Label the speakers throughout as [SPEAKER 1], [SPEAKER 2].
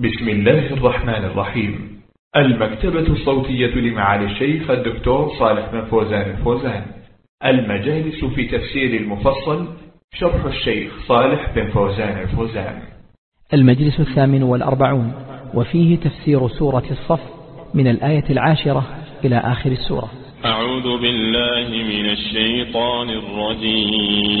[SPEAKER 1] بسم الله الرحمن الرحيم. المكتبة الصوتية لمعالي الشيخ الدكتور صالح بن فوزان الفوزان. المجالس في تفسير المفصل شرح الشيخ صالح بن فوزان الفوزان.
[SPEAKER 2] المجلس الثامن والأربعون وفيه تفسير سورة الصف من الآية العاشرة إلى آخر السورة.
[SPEAKER 3] أعوذ بالله من الشيطان الرجيم.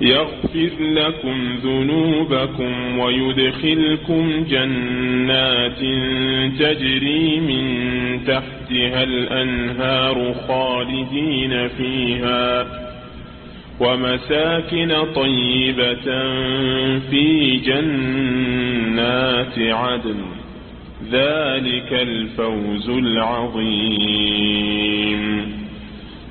[SPEAKER 3] يغفر لكم ذنوبكم ويدخلكم جنات تجري من تحتها الأنهار خالدين فيها ومساكن طيبة في جنات عدن. ذلك الفوز العظيم.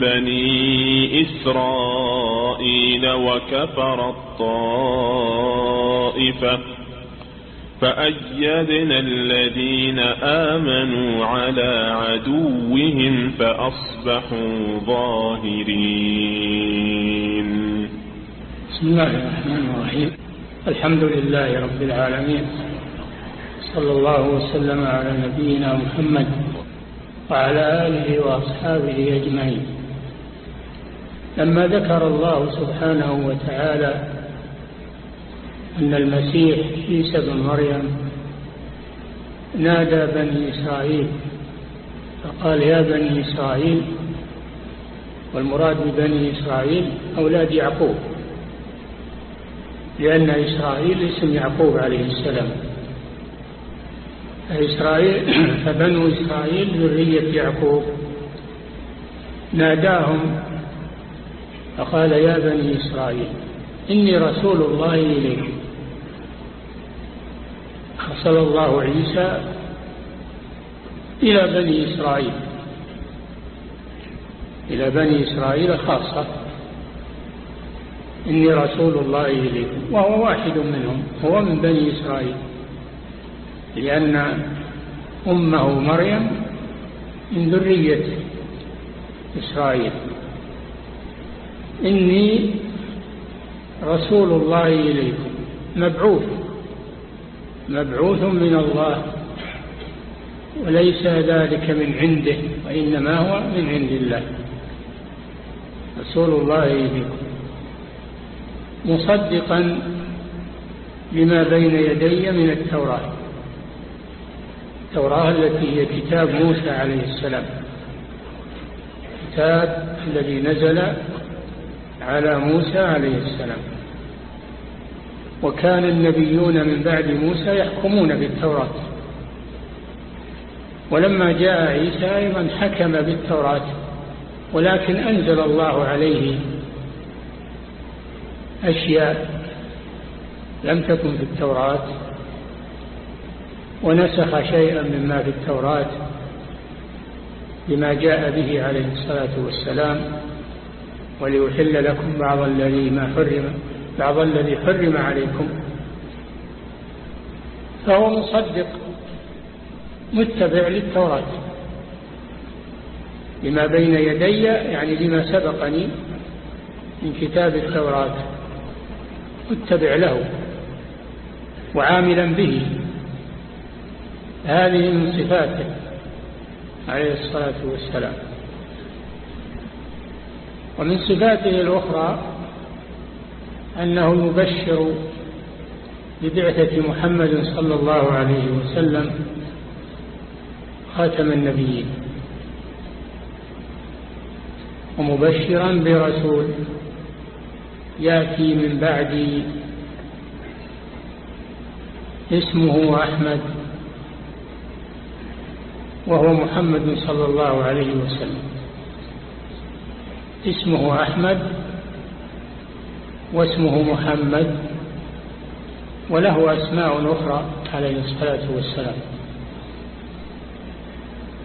[SPEAKER 3] بني إسرائيل وكفر الطائفة فأيدنا الذين آمنوا على عدوهم فأصبحوا ظاهرين.
[SPEAKER 4] بسم الله الرحمن الرحيم. الحمد لله رب العالمين. صلى الله وسلم على نبينا محمد وعلى آله وأصحابه أجمعين. لما ذكر الله سبحانه وتعالى أن المسيح عيسى بن مريم نادى بني إسرائيل فقال يا بني إسرائيل والمراد ببني إسرائيل أولاد يعقوب لأن إسرائيل اسم يعقوب عليه السلام. إسرائيل فبنو إسرائيل ذرية يعقوب. ناداهم فقال يا بني إسرائيل إني رسول الله إليكم أرسل الله عيسى إلى بني إسرائيل. إلى بني إسرائيل خاصة. إني رسول الله إليكم وهو واحد منهم هو من بني إسرائيل. لأن أمه مريم من ذرية إسرائيل. إني رسول الله إليكم. مبعوث. مبعوث من الله. وليس ذلك من عنده وإنما هو من عند الله. رسول الله إليكم. مصدقا لما بين يدي من التوراة. التوراة التي هي كتاب موسى عليه السلام. الكتاب الذي نزل على موسى عليه السلام. وكان النبيون من بعد موسى يحكمون بالتوراة. ولما جاء عيسى أيضا حكم بالتوراة ولكن أنزل الله عليه أشياء لم تكن في التوراة ونسخ شيئا مما في التوراة بما جاء به عليه الصلاة والسلام. وليحل لكم بعض الذي ما حرم بعض الذي حرم عليكم. فهو مصدق متبع للتوراة. لما بين يدي يعني لما سبقني من كتاب التوراة متبع له وعاملا به. هذه من صفاته عليه الصلاة والسلام. ومن صفاته الأخرى أنه المبشر ببعثة محمد صلى الله عليه وسلم خاتم النبيين ومبشرا برسول يأتي من بعد اسمه أحمد وهو محمد صلى الله عليه وسلم. اسمه أحمد واسمه محمد وله أسماء أخرى عليه الصلاة والسلام.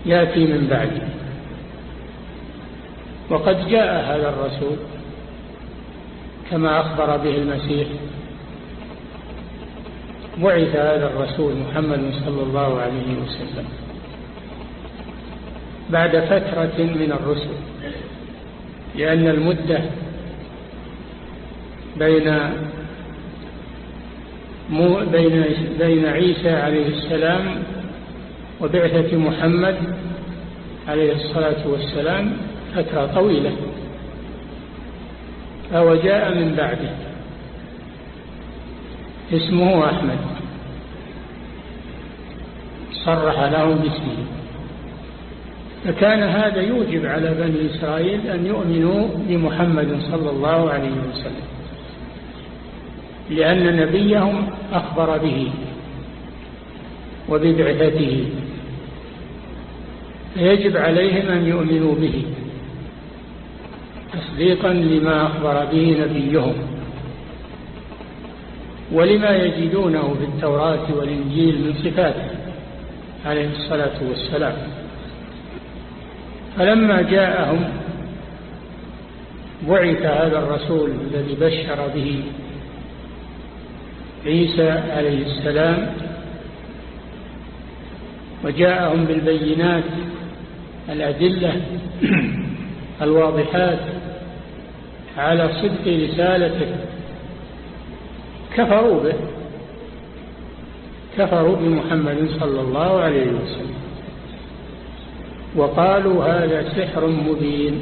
[SPEAKER 4] يأتي من بعده وقد جاء هذا الرسول كما أخبر به المسيح. بعث هذا الرسول محمد صلى الله عليه وسلم. بعد فترة من الرسل. لأن المدة بين بين بين عيسى عليه السلام وبعثة محمد عليه الصلاة والسلام فترة طويلة فهو جاء من بعده. اسمه أحمد. صرح له باسمه. فكان هذا يوجب على بني إسرائيل أن يؤمنوا بمحمد صلى الله عليه وسلم لأن نبيهم أخبر به وببعثته فيجب عليهم أن يؤمنوا به تصديقا لما أخبر به نبيهم ولما يجدونه في التوراة والإنجيل من صفاته عليه الصلاة والسلام. فلما جاءهم بعث هذا الرسول الذي بشر به عيسى عليه السلام وجاءهم بالبينات الأدلة الواضحات على صدق رسالته. كفروا به كفروا بمحمد صلى الله عليه وسلم. وقالوا هذا سحر مبين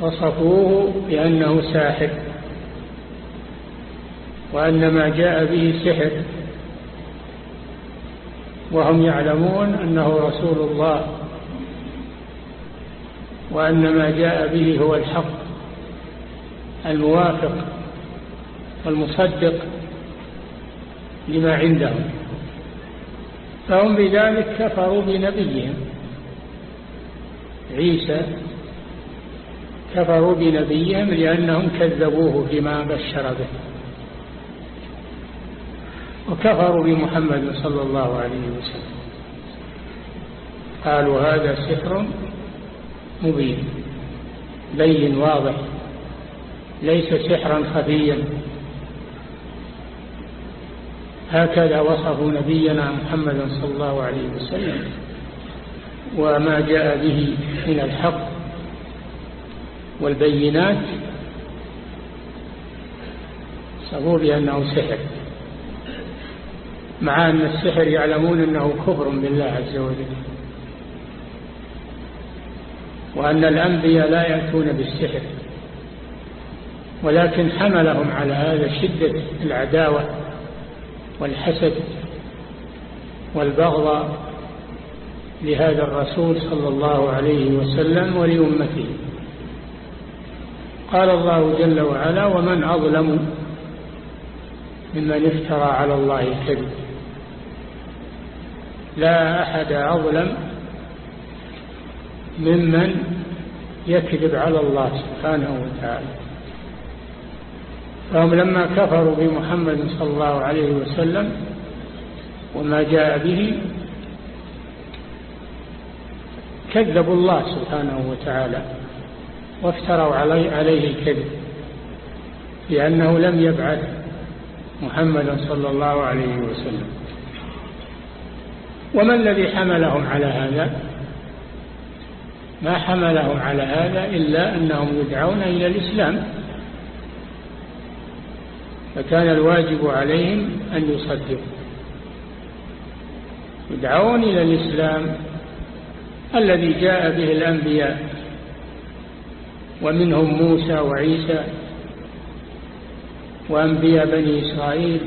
[SPEAKER 4] وصفوه بأنه ساحر وأن ما جاء به سحر وهم يعلمون أنه رسول الله وأن ما جاء به هو الحق الموافق والمصدق لما عندهم فهم بذلك كفروا بنبيهم. عيسى كفروا بنبيهم لأنهم كذبوه بما بشر به. وكفروا بمحمد صلى الله عليه وسلم. قالوا هذا سحر مبين بين واضح ليس سحرا خفيا. هكذا وصفوا نبينا محمد صلى الله عليه وسلم. وما جاء به من الحق والبينات وصفوه بأنه سحر مع أن السحر يعلمون أنه كفر بالله عز وجل وأن الأنبياء لا يأتون بالسحر ولكن حملهم على هذا شدة العداوة والحسد والبغض لهذا الرسول صلى الله عليه وسلم ولأمته. قال الله جل وعلا ومن أظلم ممن افترى على الله الكذب. لا أحد أظلم ممن يكذب على الله سبحانه وتعالى. فهم لما كفروا بمحمد صلى الله عليه وسلم وما جاء به كذبوا الله سبحانه وتعالى وافتروا عليه, عليه الكذب لأنه لم يبعث محمدا صلى الله عليه وسلم. وما الذي حملهم على هذا؟ ما حملهم على هذا إلا أنهم يدعون إلى الإسلام. فكان الواجب عليهم أن يصدقوا. يدعون إلى الإسلام الذي جاء به الأنبياء ومنهم موسى وعيسى وأنبياء بني إسرائيل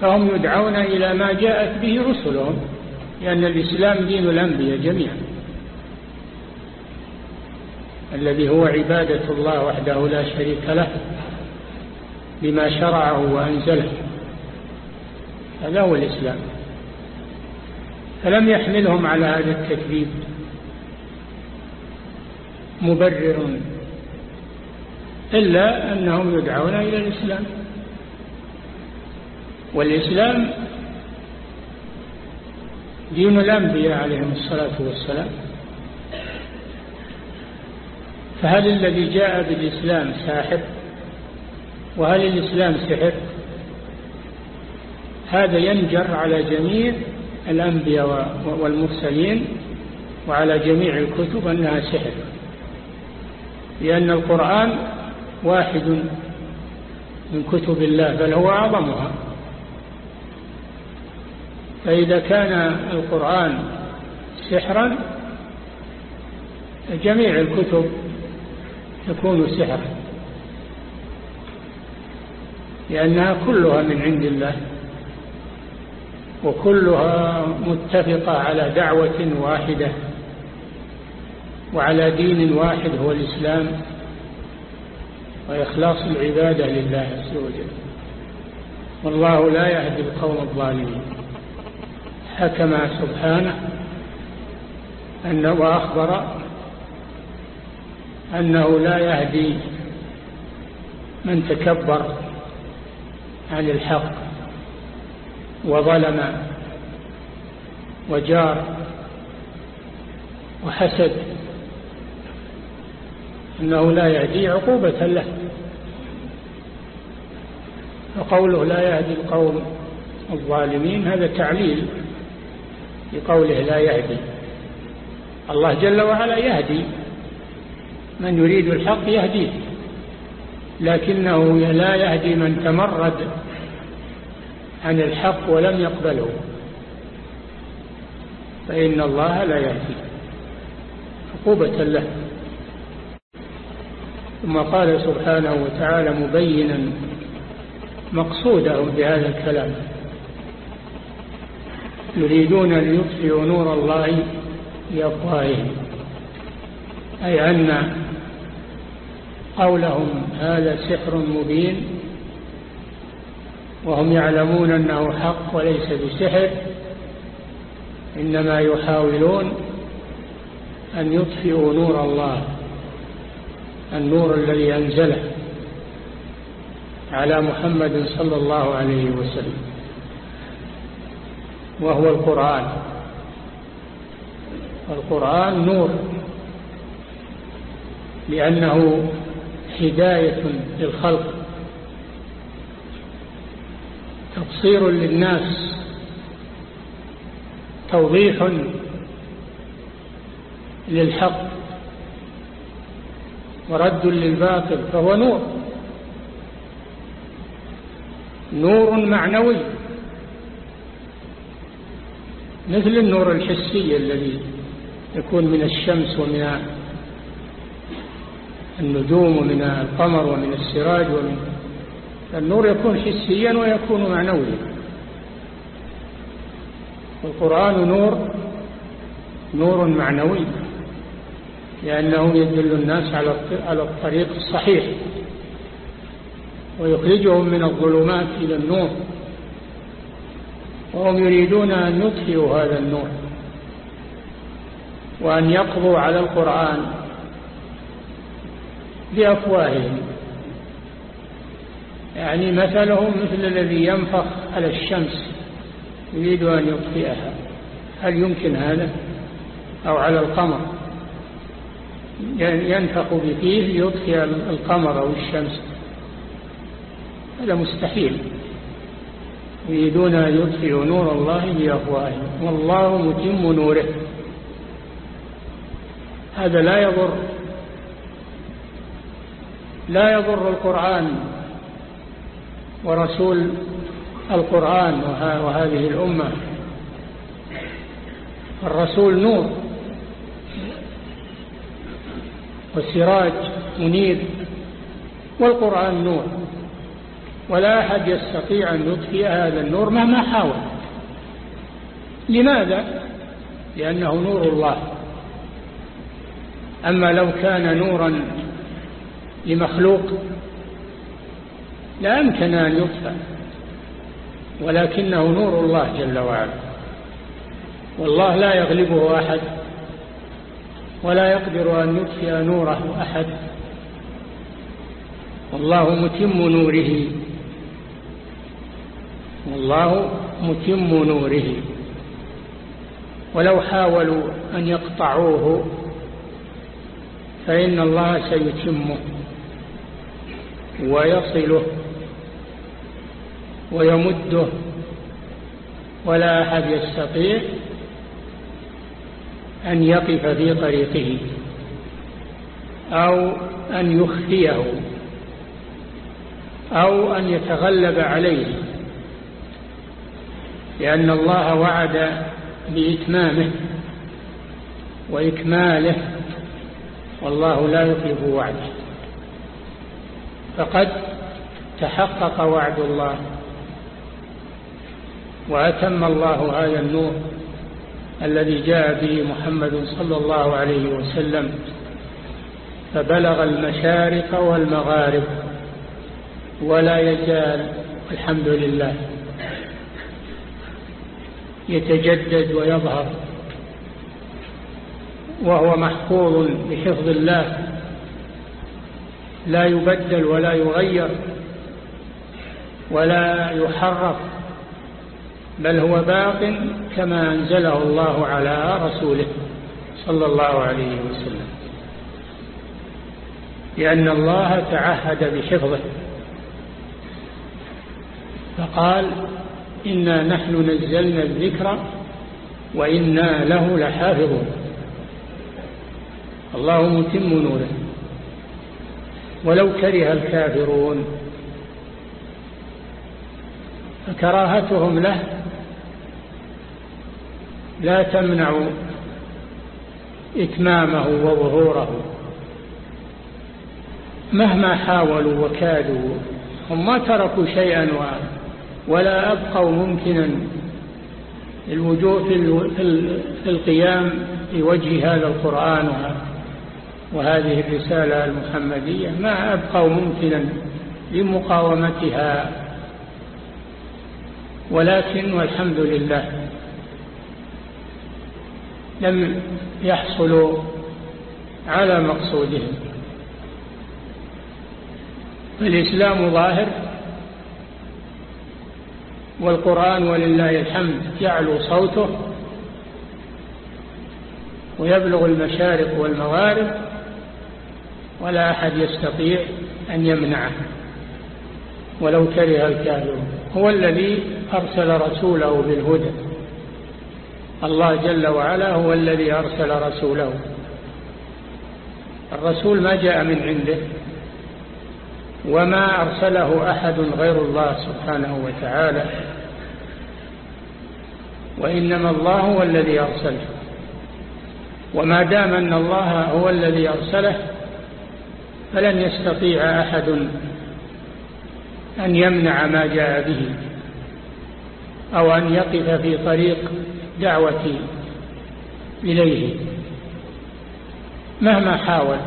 [SPEAKER 4] فهم يدعون إلى ما جاءت به رسلهم لأن الإسلام دين الأنبياء جميعا. الذي هو عبادة الله وحده لا شريك له بما شرعه وأنزله هذا هو الإسلام. فلم يحملهم على هذا التكذيب. مبرر إلا أنهم يدعون إلى الإسلام. والإسلام دين الأنبياء عليهم الصلاة والسلام. فهل الذي جاء بالإسلام ساحر؟ وهل الإسلام سحر؟ هذا ينجر على جميع الأنبياء والمرسلين وعلى جميع الكتب أنها سحر. لأن القرآن واحد من كتب الله بل هو أعظمها. فإذا كان القرآن سحرا جميع الكتب تكون سحرا. لأنها كلها من عند الله. وكلها متفقة على دعوة واحدة وعلى دين واحد هو الإسلام وإخلاص العبادة لله عز وجل. والله لا يهدي القوم الظالمين. حكم سبحانه أنه وأخبر أنه لا يهدي من تكبر عن الحق. وظلم وجار وحسد أنه لا يهدي عقوبة له. فقوله لا يهدي القوم الظالمين هذا تعليل لقوله لا يهدي. الله جل وعلا يهدي. من يريد الحق يهديه لكنه لا يهدي من تمرد عن الحق ولم يقبله. فإن الله لا يهدي عقوبة له. ثم قال سبحانه وتعالى مبينا مقصوده بهذا الكلام. يريدون أن يطفئوا نور الله بأفواههم. أي أن قولهم هذا سحر مبين وهم يعلمون أنه حق وليس بسحر إنما يحاولون أن يطفئوا نور الله النور الذي أنزله على محمد صلى الله عليه وسلم وهو القرآن. القرآن نور لأنه هداية للخلق. تبصير للناس توضيح للحق ورد للباطل فهو نور. نور معنوي مثل النور الحسي الذي يكون من الشمس ومن النجوم ومن القمر ومن السراج ومن النور يكون حسيا ويكون معنويا. القرآن نور نور معنوي لأنه يدل الناس على الطريق الصحيح ويخرجهم من الظلمات إلى النور. وهم يريدون أن يطفئوا هذا النور وأن يقضوا على القرآن بأفواههم. يعني مثلهم مثل الذي ينفخ على الشمس يريد أن يطفئها. هل يمكن هذا؟ أو على القمر. ينفخ بفيه ليطفئ القمر أو الشمس. هذا مستحيل. يريدون أن يطفئوا نور الله بأفواههم. والله متم نوره. هذا لا يضر. لا يضر القرآن. ورسول القرآن وهذه الأمة. الرسول نور وسراج منير والقرآن نور. ولا أحد يستطيع أن يطفئ هذا النور مهما حاول. لماذا؟ لأنه نور الله. أما لو كان نورا لمخلوق لا يمكن أن يطفأ ولكنه نور الله جل وعلا. والله لا يغلبه أحد ولا يقدر أن يطفئ نوره أحد. والله متم نوره. والله متم نوره. ولو حاولوا أن يقطعوه فإن الله سيتمه ويصله. ويمده ولا أحد يستطيع أن يقف في طريقه أو أن يخفيه أو أن يتغلب عليه لأن الله وعد بإتمامه وإكماله والله لا يخلف وعده. فقد تحقق وعد الله. وأتم الله هذا النور الذي جاء به محمد صلى الله عليه وسلم فبلغ المشارق والمغارب ولا يزال الحمد لله. يتجدد ويظهر وهو محفوظ بحفظ الله. لا يبدل ولا يغير ولا يحرف بل هو باق كما أنزله الله على رسوله صلى الله عليه وسلم. لأن الله تعهد بحفظه. فقال إنا نحن نزلنا الذكر وإنا له لحافظون. الله متم نوره. ولو كره الكافرون. فكراهتهم له لا تمنع إتمامه وظهوره. مهما حاولوا وكادوا هم ما تركوا شيئا ولا أبقوا ممكنا. الوجوه في القيام في وجه هذا القرآن وهذه الرسالة المحمدية ما أبقوا ممكنا لمقاومتها. ولكن والحمد لله لم يحصلوا على مقصودهم. فالإسلام ظاهر والقرآن ولله الحمد يعلو صوته ويبلغ المشارق والمغارب ولا أحد يستطيع أن يمنعه. ولو كره الكافرون هو الذي أرسل رسوله بالهدى. الله جل وعلا هو الذي أرسل رسوله. الرسول ما جاء من عنده وما أرسله أحد غير الله سبحانه وتعالى وإنما الله هو الذي أرسله. وما دام أن الله هو الذي أرسله فلن يستطيع أحد أن يمنع ما جاء به أو أن يقف في طريق دعوة إليه. مهما حاول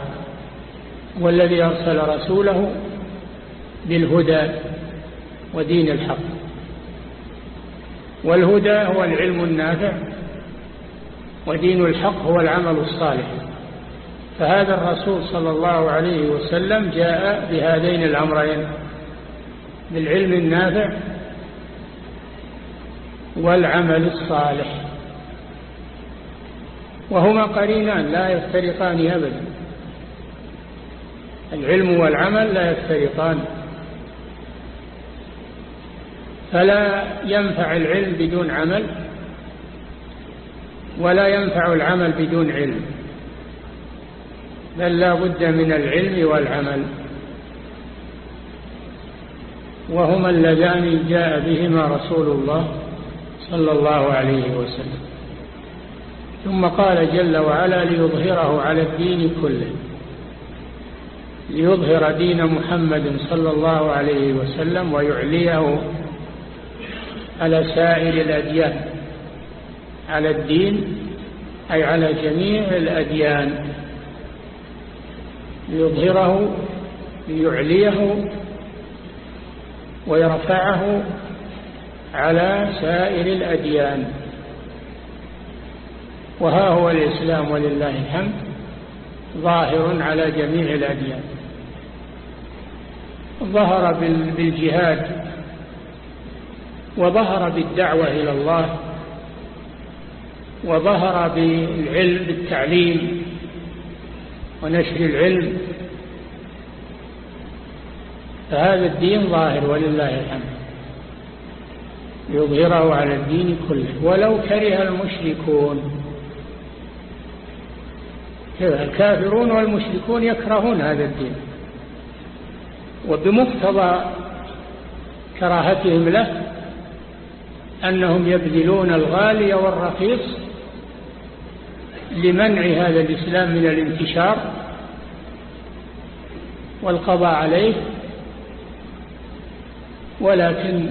[SPEAKER 4] والذي أرسل رسوله بالهدى ودين الحق. والهدى هو العلم النافع ودين الحق هو العمل الصالح. فهذا الرسول صلى الله عليه وسلم جاء بهذين الأمرين بالعلم النافع والعمل الصالح. وهما قرينان لا يفترقان أبدا. العلم والعمل لا يفترقان. فلا ينفع العلم بدون عمل ولا ينفع العمل بدون علم. بل لا بد من العلم والعمل. وهما اللذان جاء بهما رسول الله صلى الله عليه وسلم. ثم قال جل وعلا ليظهره على الدين كله. ليظهر دين محمد صلى الله عليه وسلم ويعليه على سائر الأديان. على الدين أي على جميع الأديان. ليظهره ليعليه ويرفعه على سائر الأديان. وها هو الإسلام ولله الحمد ظاهر على جميع الأديان. ظهر بالجهاد وظهر بالدعوة إلى الله وظهر بالعلم بالتعليم ونشر العلم. فهذا الدين ظاهر ولله الحمد. يظهره على الدين كله. ولو كره المشركون الكافرون والمشركون يكرهون هذا الدين. وبمقتضى كراهتهم له أنهم يبذلون الغالي والرخيص لمنع هذا الإسلام من الانتشار والقضاء عليه ولكن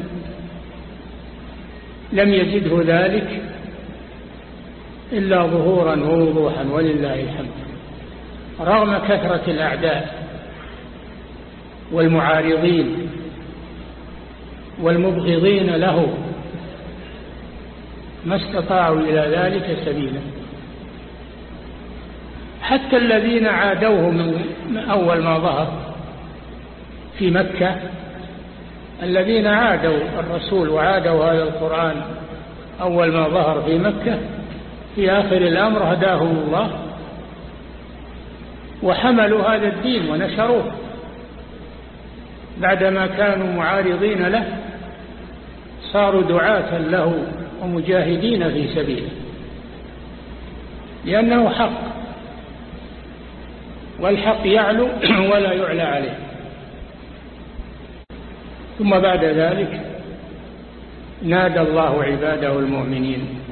[SPEAKER 4] لم يزده ذلك إلا ظهورا ووضوحا ولله الحمد. رغم كثرة الأعداء والمعارضين والمبغضين له ما استطاعوا إلى ذلك سبيلا. حتى الذين عادوه من أول ما ظهر في مكة الذين عادوا الرسول وعادوا هذا القرآن أول ما ظهر في مكة في آخر الأمر هداهم الله وحملوا هذا الدين ونشروه بعدما كانوا معارضين له صاروا دعاة له ومجاهدين في سبيله لأنه حق والحق يعلو ولا يعلى عليه ثم بعد ذلك نادى الله عباده المؤمنين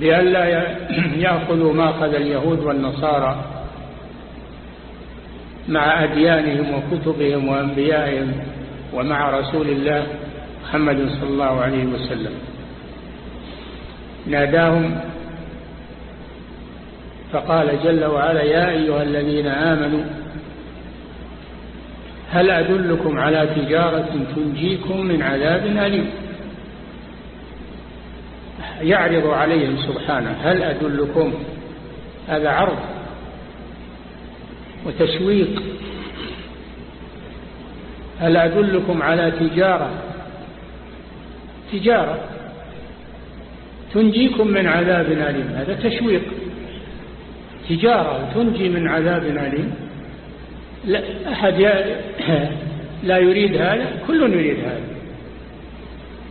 [SPEAKER 4] لئلا يأخذوا ما أخذ اليهود والنصارى مع أديانهم وكتبهم وأنبيائهم ومع رسول الله محمد صلى الله عليه وسلم. ناداهم فقال جل وعلا يا أيها الذين آمنوا هل أدلكم على تجارة تنجيكم من عذاب أليم؟ يعرض عليهم سبحانه هل أدلكم؟ هذا عرض وتشويق. هل أدلكم على تجارة؟ تجارة. تنجيكم من عذاب أليم. هذا تشويق. تجارة تنجي من عذاب أليم. لا أحد لا يريد هذا؟ كل يريد هذا.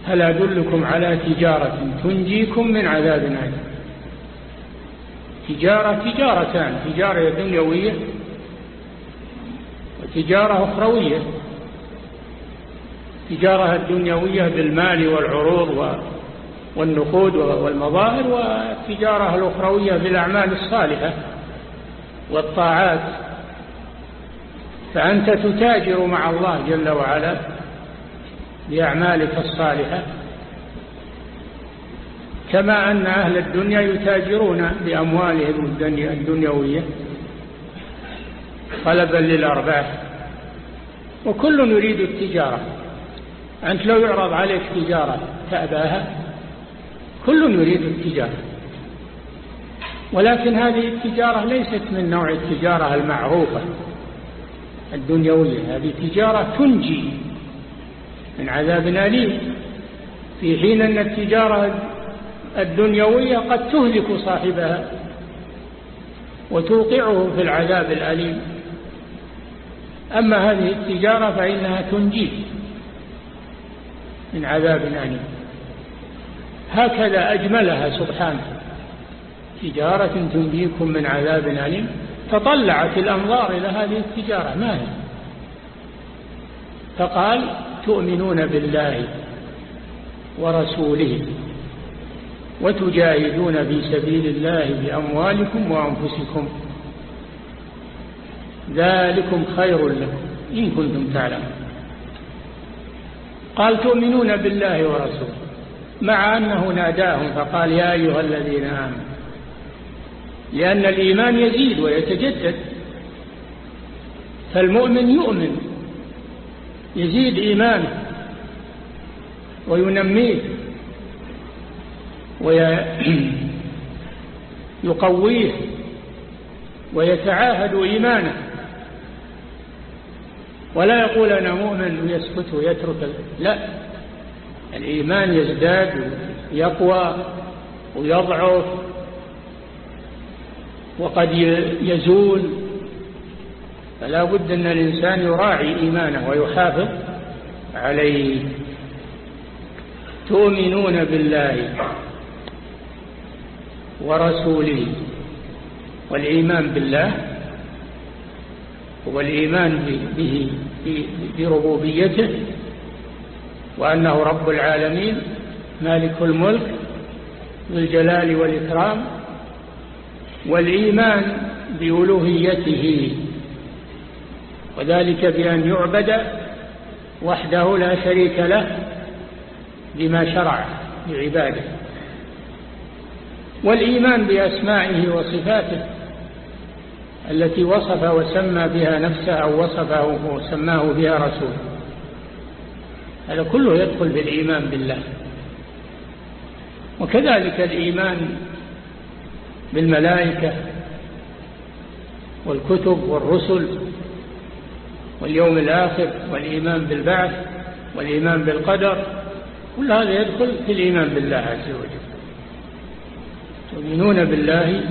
[SPEAKER 4] هل أدلكم على تجارة تنجيكم من عذاب أليم تجارة تجارتان تجارة دنيوية وتجارة أخروية. تجارة الدنيوية بالمال والعروض والنقود والمظاهر والتجارة الأخروية بالأعمال الصالحة والطاعات. فأنت تتاجر مع الله جل وعلا بأعمالك الصالحة كما أن أهل الدنيا يتاجرون بأموالهم الدنيوية طلبا للأرباح وكل يريد التجارة. أنت لو يعرض عليك تجارة تأباها كل يريد التجارة. ولكن هذه التجارة ليست من نوع التجارة المعروفة الدنيوية. هذه تجارة تنجي. من عذاب أليم. في حين أن التجارة الدنيوية قد تهلك صاحبها وتوقعه في العذاب الأليم. أما هذه التجارة فإنها تنجيه من عذاب أليم. هكذا أجملها سبحانه. تجارة تنجيكم من عذاب أليم. تطلعت الأنظار إلى هذه التجارة. ما هي؟ فقال تؤمنون بالله ورسوله وتجاهدون في سبيل الله بأموالكم وأنفسكم. ذلكم خير لكم إن كنتم تعلمون. قال تؤمنون بالله ورسوله مع أنه ناداهم فقال يا أيها الذين آمنوا لأن الإيمان يزيد ويتجدد فالمؤمن يؤمن يزيد إيمانه وينميه ويقويه ويتعاهد إيمانه. ولا يقول أنا مؤمن ويسكت ويترك لا الإيمان يزداد ويقوى ويضعف وقد يزول فلا بد أن الإنسان يراعي إيمانه ويحافظ عليه. تؤمنون بالله ورسوله والإيمان بالله هو الإيمان به بربوبيته وأنه رب العالمين مالك الملك ذو الجلال والإكرام والإيمان بألوهيته. وذلك بأن يعبد وحده لا شريك له بما شرع لعباده. والإيمان بأسمائه وصفاته التي وصف وسمى بها نفسه أو وصفه وسماه بها رسوله. هذا كله يدخل بالإيمان بالله. وكذلك الإيمان بالملائكة والكتب والرسل واليوم الآخر والإيمان بالبعث والإيمان بالقدر كل هذا يدخل في الإيمان بالله عز وجل. تؤمنون بالله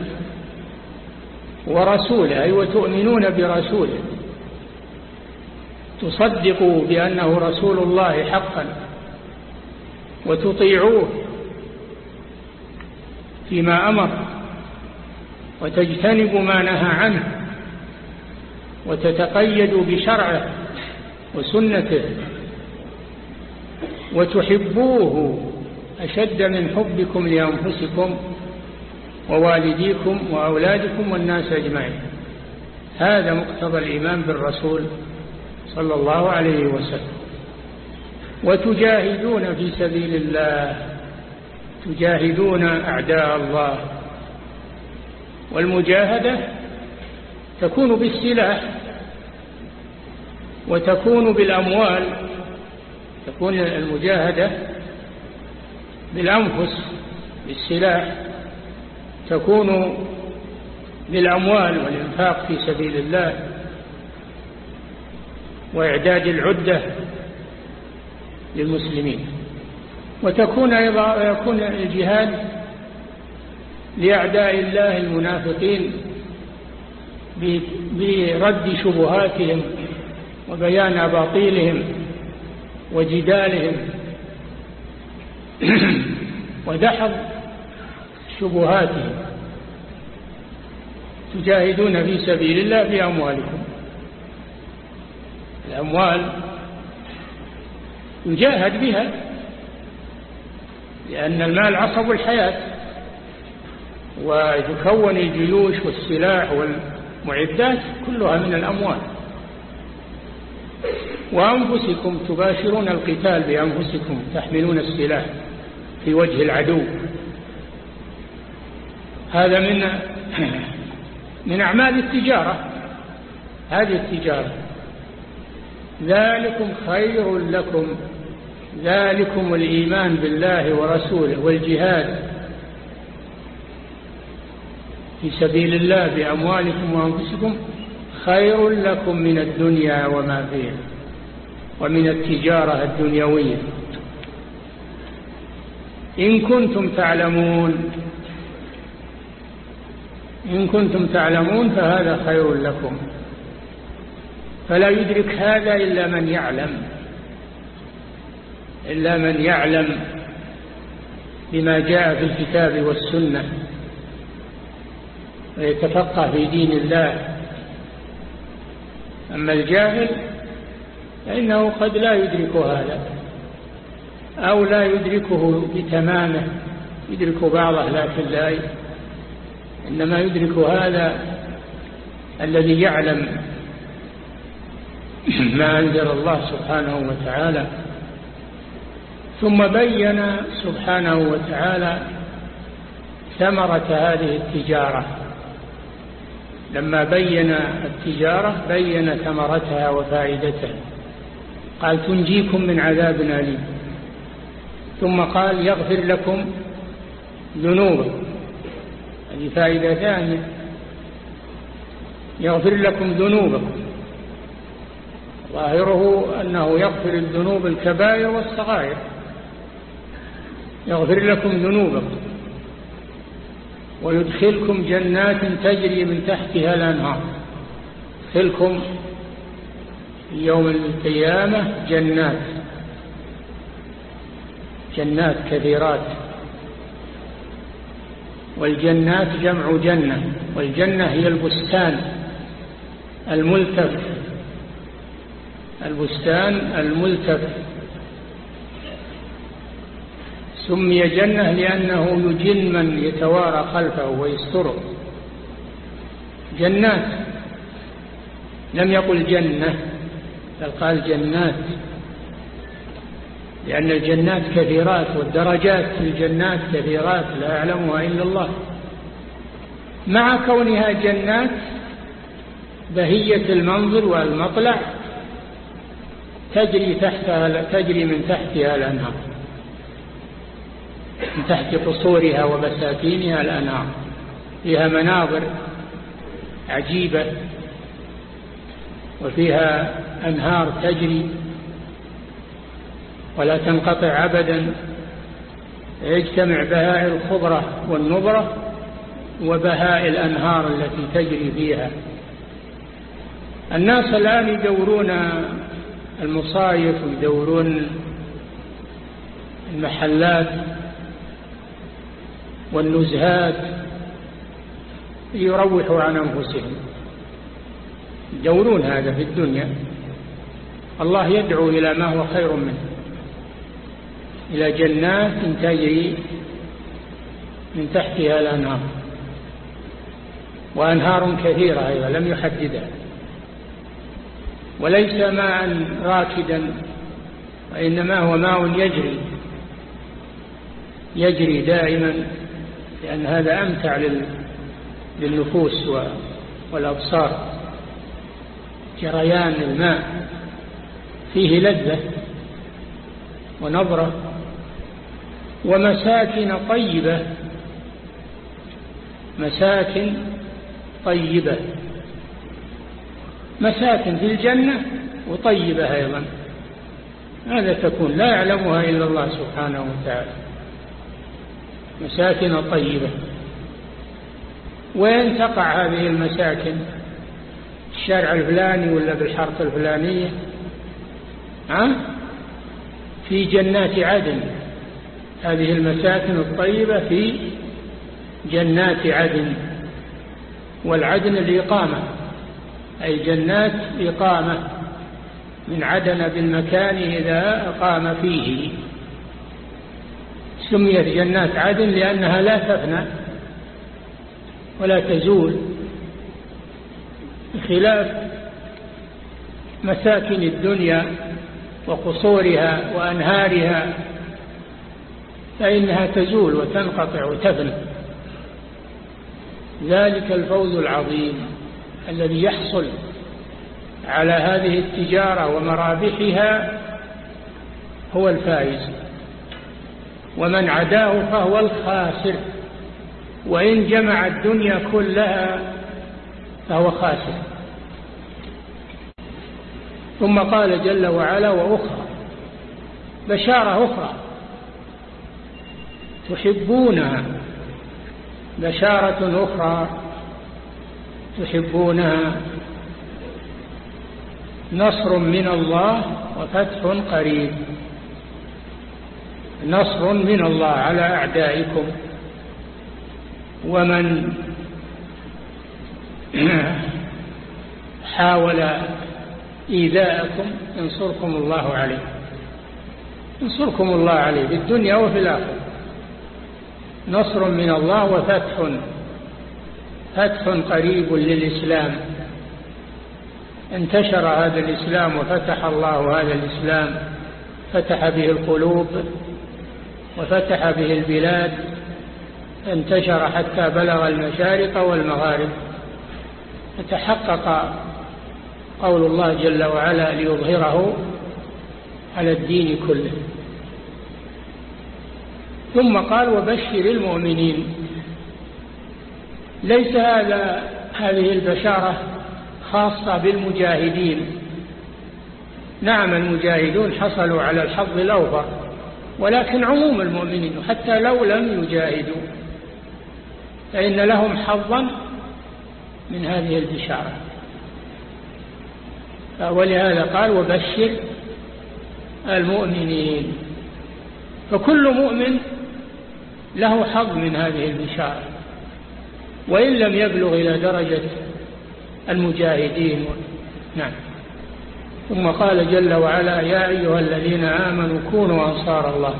[SPEAKER 4] ورسوله أي وتؤمنون برسوله. تصدقوا بأنه رسول الله حقا وتطيعوه فيما أمر وتجتنبوا ما نهى عنه. وتتقيدوا بشرعه وسنته وتحبوه أشد من حبكم لأنفسكم ووالديكم وأولادكم والناس أجمعين. هذا مقتضى الإيمان بالرسول صلى الله عليه وسلم. وتجاهدون في سبيل الله تجاهدون أعداء الله. والمجاهدة تكون بالسلاح وتكون بالأموال تكون المجاهدة بالأنفس بالسلاح تكون بالأموال والإنفاق في سبيل الله وإعداد العدة للمسلمين. وتكون أيضا يكون الجهاد لأعداء الله المنافقين برد شبهاتهم وبيان أباطيلهم وجدالهم. ودحض شبهاتهم. تجاهدون في سبيل الله بأموالكم الأموال يجاهد بها لأن المال عصب الحياة ويكون الجيوش والسلاح والمعدات كلها من الأموال. وأنفسكم تباشرون القتال بأنفسكم تحملون السلاح في وجه العدو. هذا من من أعمال التجارة. هذه التجارة. ذلكم خير لكم. ذلكم الإيمان بالله ورسوله والجهاد. في سبيل الله بأموالكم وأنفسكم خير لكم من الدنيا وما فيها ومن التجارة الدنيوية. إن كنتم تعلمون إن كنتم تعلمون فهذا خير لكم. فلا يدرك هذا إلا من يعلم إلا من يعلم بما جاء في الكتاب والسنة. ويتفقه في دين الله. أما الجاهل فإنه قد لا يدرك هذا أو لا يدركه بتمامه يدرك بعضه لكن لا إنما يدرك هذا الذي يعلم ما أنزل الله سبحانه وتعالى. ثم بين سبحانه وتعالى ثمرة هذه التجارة. لما بين التجارة بين ثمرتها وفائدتها. قال تنجيكم من عذاب أليم ثم قال يغفر لكم ذنوبكم. هذه فائدة ثانية. يغفر لكم ذنوبكم. ظاهره أنه يغفر الذنوب الكبائر والصغائر. يغفر لكم ذنوبكم. ويدخلكم جنات تجري من تحتها الأنهار. يدخلكم يوم القيامة جنات. جنات كثيرات. والجنات جمع جنة. والجنة هي البستان الملتف. البستان الملتف. سمي جنة لأنه يجن من يتوارى خلفه ويستره. جنات. لم يقل جنة بل قال جنات. لأن الجنات كثيرات والدرجات في الجنات كثيرات لا يعلمها إلا الله. مع كونها جنات بهية المنظر والمطلع تجري تحتها تجري من تحتها الأنهار. من تحت قصورها وبساتينها الأنهار. فيها مناظر عجيبة وفيها أنهار تجري ولا تنقطع أبدا. يجتمع بهاء الخضرة والنضرة وبهاء الأنهار التي تجري فيها. الناس الآن يدورون المصايف ويدورون المحلات والنزهات يروحوا عن أنفسهم. يدورون هذا في الدنيا. الله يدعو إلى ما هو خير منه. إلى جنات تجري من تحتها الأنهار. وأنهار كثيرة أيضا لم يحددها. وليس ماء راكدا وإنما هو ماء يجري. يجري دائما لأن هذا أمتع للنفوس والأبصار. جريان الماء. فيه لذة ونظرة ومساكن طيبة. مساكن طيبة. مساكن في الجنة وطيبة أيضا. هذا تكون؟ لا يعلمها إلا الله سبحانه وتعالى. مساكن طيبة. وين تقع هذه المساكن؟ الشارع الفلاني ولا بالحرف الفلانية؟ ها؟ في جنات عدن. هذه المساكن الطيبة في جنات عدن. والعدن الإقامة. أي جنات إقامة. من عدن بالمكان إذا أقام فيه. سميت جنات عدن لأنها لا تفنى ولا تزول. بخلاف مساكن الدنيا وقصورها وأنهارها فإنها تزول وتنقطع وتفنى. ذلك الفوز العظيم الذي يحصل على هذه التجارة ومرابحها هو الفائز. ومن عداه فهو الخاسر. وإن جمع الدنيا كلها فهو خاسر. ثم قال جل وعلا وأخرى بشارة أخرى تحبونها بشارة أخرى تحبونها نصر من الله وفتح قريب. نصر من الله على أعدائكم. ومن حاول إيذاءكم ينصركم الله عليه. ينصركم الله عليه في الدنيا وفي الآخرة. نصر من الله وفتح فتح قريب للإسلام. انتشر هذا الإسلام وفتح الله هذا الإسلام فتح به القلوب. وفتح به البلاد انتشر حتى بلغ المشارق والمغارب. فتحقق قول الله جل وعلا ليظهره على الدين كله. ثم قال وبشر المؤمنين. ليس هذا هذه البشارة خاصة بالمجاهدين. نعم المجاهدون حصلوا على الحظ الأوفر. ولكن عموم المؤمنين حتى لو لم يجاهدوا فإن لهم حظا من هذه البشارة. ولهذا قال وبشر المؤمنين. فكل مؤمن له حظ من هذه البشارة وإن لم يبلغ إلى درجة المجاهدين. نعم. ثم قال جل وعلا يا أيها الذين آمنوا كونوا أنصار الله.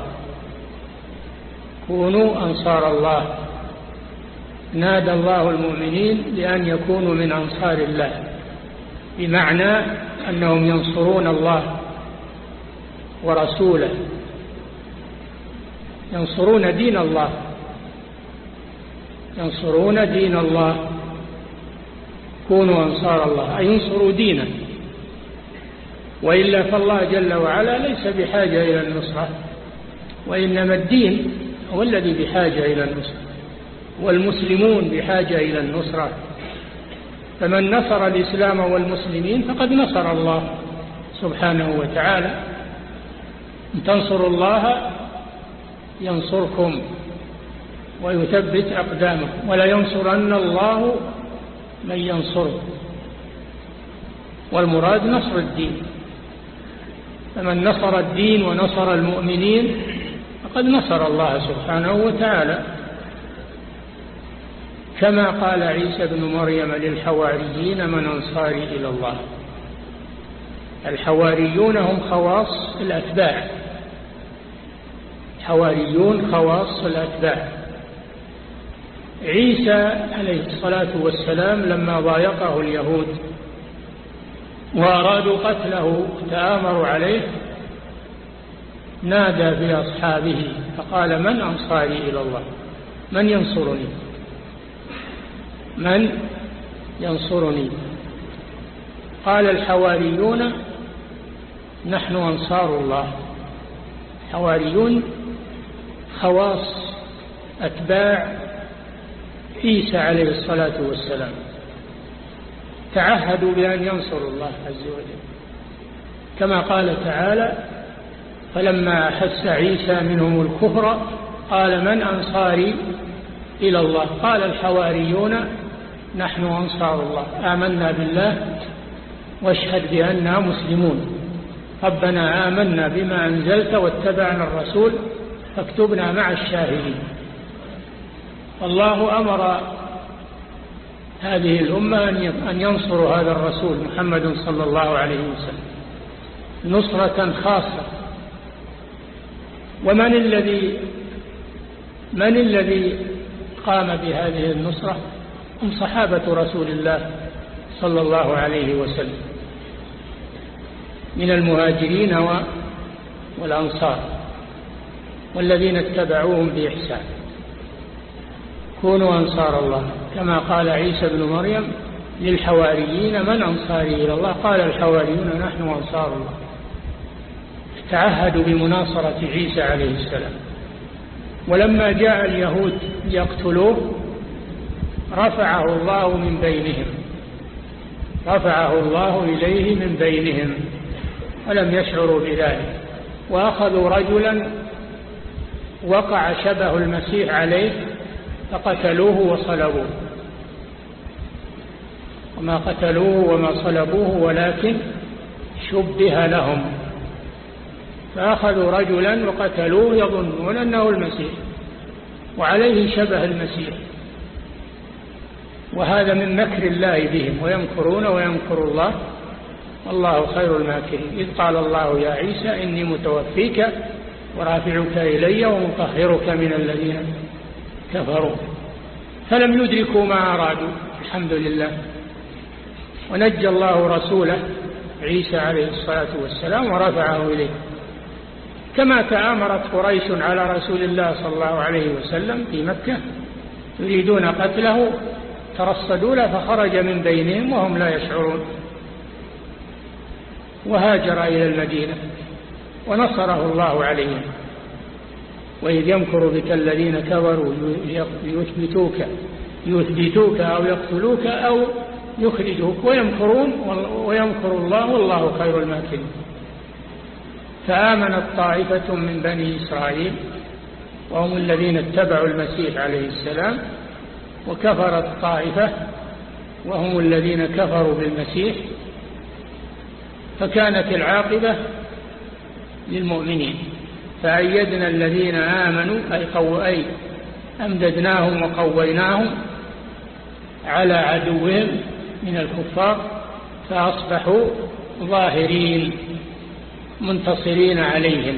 [SPEAKER 4] كونوا أنصار الله. نادى الله المؤمنين بأن يكونوا من أنصار الله. بمعنى أنهم ينصرون الله ورسوله. ينصرون دين الله. ينصرون دين الله. كونوا أنصار الله. أي ينصروا دينه وإلا فالله جل وعلا ليس بحاجة إلى النصرة وإنما الدين هو الذي بحاجة إلى النصرة والمسلمون بحاجة إلى النصرة. فمن نصر الإسلام والمسلمين فقد نصر الله سبحانه وتعالى. إن تنصروا الله ينصركم ويثبت أقدامكم ولا ينصرن الله من ينصره. والمراد نصر الدين. فمن نصر الدين ونصر المؤمنين فقد نصر الله سبحانه وتعالى. كما قال عيسى بن مريم للحواريين من أنصاري إلى الله الحواريون هم خواص الأتباع. حواريون خواص الأتباع. عيسى عليه الصلاة والسلام لما ضايقه اليهود وأرادوا قتله تآمروا عليه نادى في أصحابه فقال من أنصاري إلى الله؟ من ينصرني؟ من ينصرني؟ قال الحواريون نحن أنصار الله. حواريون خواص أتباع عيسى عليه الصلاة والسلام. تعهدوا بأن ينصروا الله عز وجل. كما قال تعالى فلما أحس عيسى منهم الكفر قال من أنصاري إلى الله؟ قال الحواريون نحن أنصار الله. آمنا بالله واشهد بأننا مسلمون. ربنا آمنا بما أنزلت واتبعنا الرسول فاكتبنا مع الشاهدين. الله أمر هذه الأمة أن ينصروا هذا الرسول محمد صلى الله عليه وسلم نصرة خاصة. ومن الذي من الذي قام بهذه النصرة؟ هم صحابة رسول الله صلى الله عليه وسلم من المهاجرين والأنصار والذين اتبعوهم بإحسان. كونوا أنصار الله. كما قال عيسى بن مريم للحواريين من أنصاري إلى الله؟ قال الحواريون نحن أنصار الله. تعهدوا بمناصرة عيسى عليه السلام. ولما جاء اليهود يقتلوه رفعه الله من بينهم. رفعه الله إليه من بينهم. ولم يشعروا بذلك. وأخذوا رجلا وقع شبه المسيح عليه فقتلوه وصلبوه. وما قتلوه وما صلبوه ولكن شبه لهم. فأخذوا رجلا وقتلوه يظنون أنه المسيح وعليه شبه المسيح. وهذا من مكر الله بهم ويمكرون ويمكر الله. والله خير الماكرين. إذ قال الله يا عيسى إني متوفيك ورافعك إلي ومطهرك من الذين كفروا. فلم يدركوا ما أرادوا الحمد لله. ونجى الله رسوله عيسى عليه الصلاة والسلام ورفعه إليه. كما تآمرت قريش على رسول الله صلى الله عليه وسلم في مكة يريدون قتله ترصدوا له فخرج من بينهم وهم لا يشعرون. وهاجر إلى المدينة ونصره الله عليهم. وإذ يمكر بك الذين كفروا يثبتوك يثبتوك أو يقتلوك أو يخرجوك. ويمكرون ويمكر الله والله خير الماكرين. فآمنت طائفة من بني إسرائيل وهم الذين اتبعوا المسيح عليه السلام وكفرت طائفة وهم الذين كفروا بالمسيح. فكانت العاقبة للمؤمنين. فأيدنا الذين آمنوا أي, قو أي أمددناهم وقويناهم على عدوهم من الكفار فأصبحوا ظاهرين منتصرين عليهم.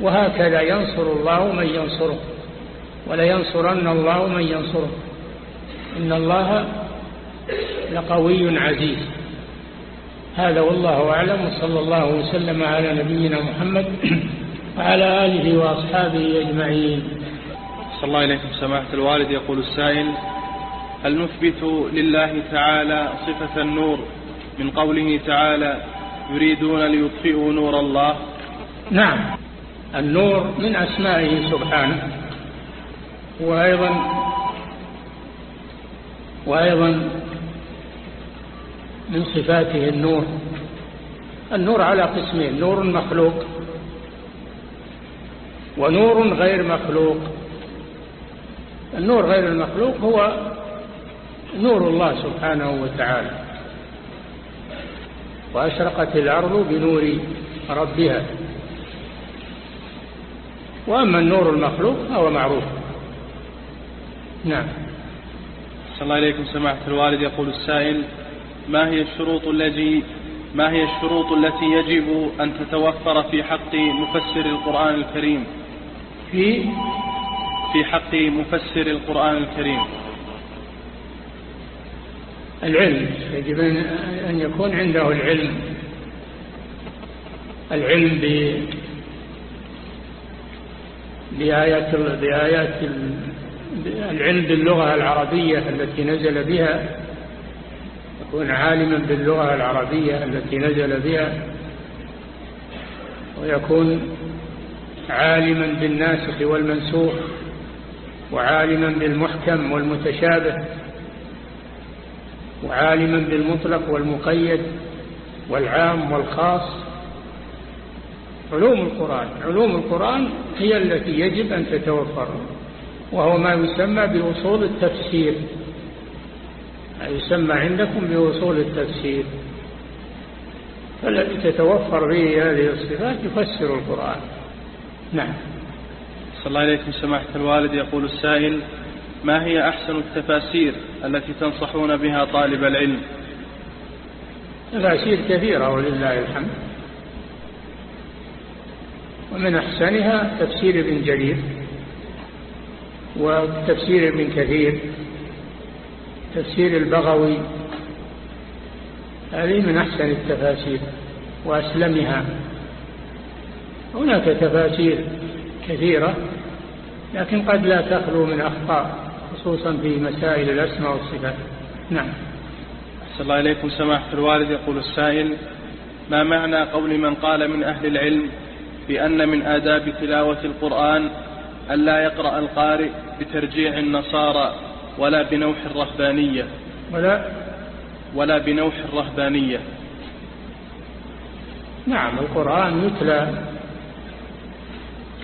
[SPEAKER 4] وهكذا ينصر الله من ينصره ولينصرن الله من ينصره. إن الله لقوي عزيز. هذا والله أعلم وصلى الله وسلم على نبينا محمد. وعلى آله وأصحابه أجمعين.
[SPEAKER 5] صلى الله إليكم سماحة الوالد يقول السائل هل نثبت لله تعالى صفة النور من قوله تعالى يريدون ليطفئوا نور الله؟
[SPEAKER 4] نعم النور من أسمائه سبحانه وأيضا وأيضا من صفاته النور. النور على قسمين نور مخلوق ونور غير مخلوق. النور غير المخلوق هو نور الله سبحانه وتعالى. وأشرقت الأرض بنور ربها. وأما النور المخلوق فهو معروف. نعم.
[SPEAKER 5] صلى الله عليكم سماحة الوالد. يقول السائل ما هي الشروط التي ما هي الشروط التي يجب أن تتوفر في حق مفسر القرآن الكريم؟
[SPEAKER 4] في
[SPEAKER 5] في حق مفسر القرآن الكريم.
[SPEAKER 4] العلم يجب أن يكون عنده العلم. العلم ب بآيات بآيات العلم باللغة العربية التي نزل بها. يكون عالما باللغة العربية التي نزل بها. ويكون عالما بالناسخ والمنسوخ وعالما بالمحكم والمتشابه وعالما بالمطلق والمقيد والعام والخاص. علوم القرآن علوم القرآن هي التي يجب أن تتوفر وهو ما يسمى بأصول التفسير. يسمى عندكم بأصول التفسير فالذي تتوفر به هذه الصفات يفسر القرآن. نعم.
[SPEAKER 5] صلى الله عليكم سماحة الوالد. يقول السائل ما هي أحسن التفاسير التي تنصحون بها طالب العلم؟
[SPEAKER 4] تفاسير كثيرة ولله الحمد. ومن أحسنها تفسير ابن جرير وتفسير ابن كثير تفسير البغوي. هذه من أحسن التفاسير وأسلمها. هناك تفاسير كثيرة لكن قد لا تخلو من أخطاء خصوصا في مسائل الأسماء والصفات. نعم.
[SPEAKER 5] أحسن الله إليكم. سماحة الوالد يقول السائل ما معنى قول من قال من أهل العلم بأن من آداب تلاوة القرآن ألا يقرأ القارئ بترجيع النصارى ولا بنوح الرهبانية؟
[SPEAKER 4] ولا؟
[SPEAKER 5] ولا بنوح الرهبانية.
[SPEAKER 4] نعم القرآن يتلى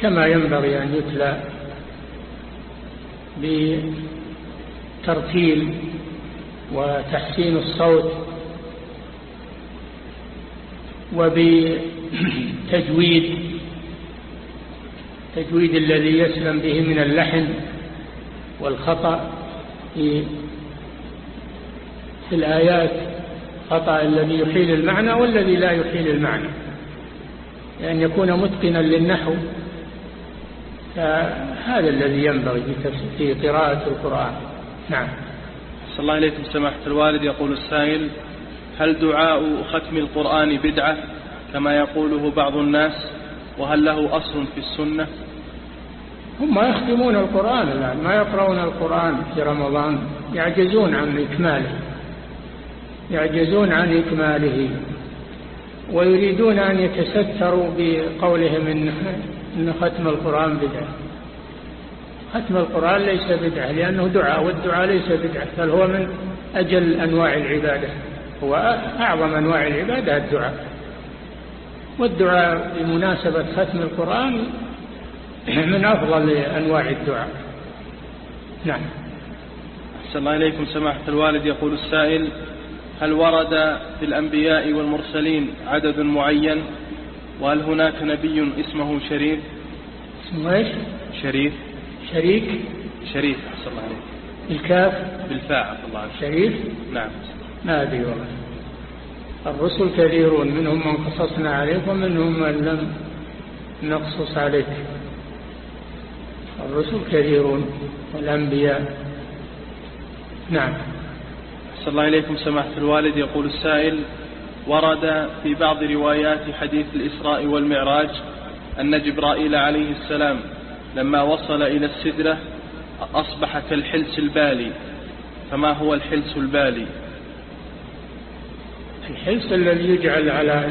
[SPEAKER 4] كما ينبغي أن يتلى بترتيل وتحسين الصوت وبتجويد تجويد الذي يسلم به من اللحن والخطأ في في الآيات خطأ الذي يحيل المعنى والذي لا يحيل المعنى. لأن يكون متقنا للنحو فهذا الذي ينبغي في قراءة القرآن. نعم.
[SPEAKER 5] صلى الله عليكم سماحة الوالد. يقول السائل هل دعاء ختم القرآن بدعة كما يقوله بعض الناس؟ وهل له أصل في السنة؟
[SPEAKER 4] هم يختمون القرآن الآن. ما يقرؤون القرآن في رمضان يعجزون عن إكماله. يعجزون عن إكماله. ويريدون أن يتستروا بقولهم إن, إن ختم القرآن بدعة. ختم القرآن ليس بدعة لأنه دعاء والدعاء ليس بدعة بل هو من أجل أنواع العبادة. هو أعظم أنواع العبادة الدعاء. والدعاء بمناسبة ختم القرآن من أفضل أنواع الدعاء. نعم.
[SPEAKER 5] أحسن الله إليكم سماحة الوالد. يقول السائل هل ورد في الأنبياء والمرسلين عدد معين؟ وهل هناك نبي اسمه شريف؟
[SPEAKER 4] اسمه إيش؟
[SPEAKER 5] شريف.
[SPEAKER 4] شريك.
[SPEAKER 5] شريف أحسن الله عليك.
[SPEAKER 4] بالكاف.
[SPEAKER 5] بالفاء الله عنك.
[SPEAKER 4] شريف؟
[SPEAKER 5] نعم.
[SPEAKER 4] ما أدري والله. الرسل كثيرون منهم من قصصنا عليك ومنهم من لم نقصص عليك. الرسل كثيرون والأنبياء. نعم.
[SPEAKER 5] أحسن الله إليكم سماحة الوالد. يقول السائل ورد في بعض روايات حديث الإسراء والمعراج أن جبرائيل عليه السلام لما وصل إلى السدرة أصبح كالحلس البالي. فما هو الحلس البالي؟
[SPEAKER 4] الحلس الذي يجعل على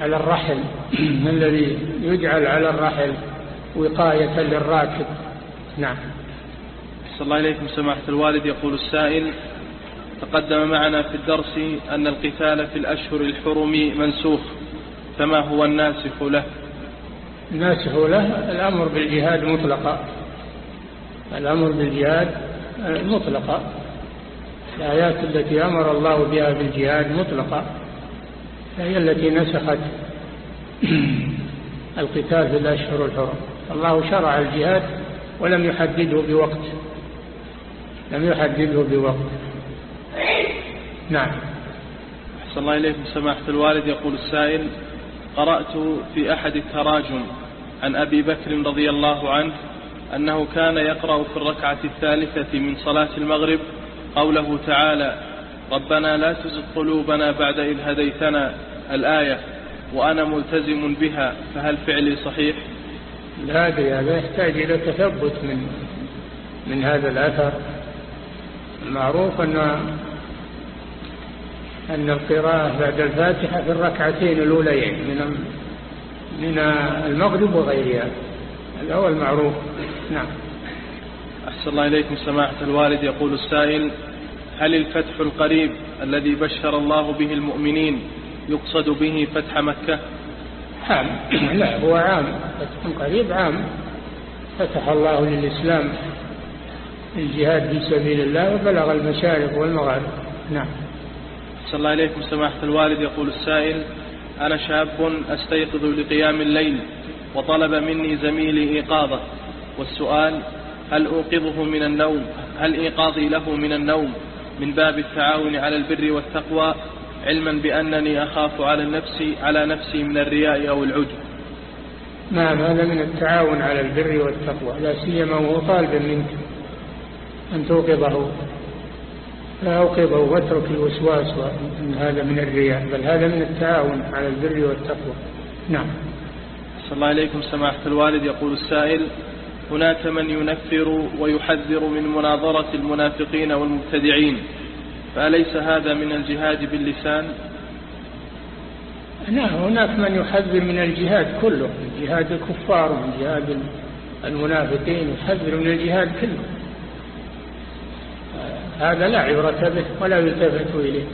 [SPEAKER 4] على الرحل. الذي يجعل على الرحل؟ وقاية للراكب. نعم.
[SPEAKER 5] صلى الله عليكم سماحة الوالد. يقول السائل تقدم معنا في الدرس أن القتال في الأشهر الحرم منسوخ فما هو الناسخ له؟
[SPEAKER 4] الناسخ له الأمر بالجهاد مطلقا. الأمر بالجهاد مطلقا. الآيات التي أمر الله بها بالجهاد مطلقا. فهي التي نسخت القتال في الأشهر الحرم. الله شرع الجهاد ولم يحدده بوقت. لم يحدده بوقت. نعم.
[SPEAKER 5] أحسن الله إليكم سماحة الوالد يقول السائل قرأت في أحد التراجم عن أبي بكر رضي الله عنه أنه كان يقرأ في الركعة الثالثة من صلاة المغرب قوله تعالى ربنا لا تزغ قلوبنا بعد إذ هديتنا الآية وأنا ملتزم بها فهل فعلي صحيح؟
[SPEAKER 4] لا أدري هذا يحتاج إلى تثبت من من هذا الأثر. المعروف أن أن القراءة بعد الفاتحة في الركعتين الأوليين من من المغرب وغيرها. هذا هو المعروف. نعم.
[SPEAKER 5] أحسن الله إليكم. سماحة الوالد يقول السائل هل الفتح القريب الذي بشر الله به المؤمنين يقصد به فتح مكة؟
[SPEAKER 4] عام. لا هو عام. فتح قريب عام. فتح الله للإسلام الجهاد في سبيل الله وبلغ المشارق والمغارب. نعم.
[SPEAKER 5] أحسن الله إليكم سماحة الوالد يقول السائل أنا شاب أستيقظ لقيام الليل وطلب مني زميلي إيقاظة والسؤال هل أوقظه من النوم؟ هل إيقاظي له من النوم؟ من باب التعاون على البر والتقوى علما بأنني أخاف على النفس على نفسي من الرياء أو العجب.
[SPEAKER 4] نعم هذا من التعاون على البر والتقوى لا سيما وهو طالب منك أن توقظه. لا أوقظه واترك الوسواس هذا من الرياء بل هذا من التعاون على البر والتقوى. نعم.
[SPEAKER 5] صلى الله عليكم سماحة الوالد. يقول السائل هناك من ينفر ويحذر من مناظرة المنافقين والمبتدعين فأليس هذا من الجهاد باللسان؟
[SPEAKER 4] نعم هناك من يحذر من الجهاد كله من جهاد الكفار ومن جهاد المنافقين يحذر من الجهاد كله. هذا لا عبرة به ولا يلتفت إليه.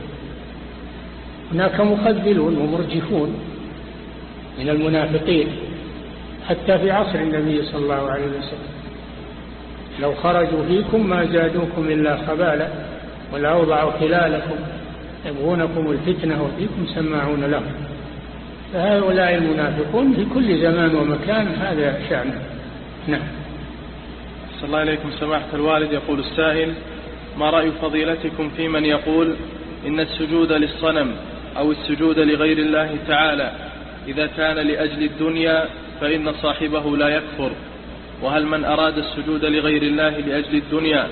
[SPEAKER 4] هناك مخذلون ومرجفون من المنافقين حتى في عصر النبي صلى الله عليه وسلم. لو خرجوا فيكم ما زادوكم إلا خبالا ولأوضعوا خلالكم يبغونكم الفتنة وفيكم سماعون لهم. فهؤلاء المنافقون في كل زمان ومكان هذا شأنه نعم.
[SPEAKER 5] صلى الله عليكم. سماحة الوالد يقول السائل ما رأي فضيلتكم في من يقول إن السجود للصنم أو السجود لغير الله تعالى إذا كان لأجل الدنيا فإن صاحبه لا يكفر. وهل من أراد السجود لغير الله لأجل الدنيا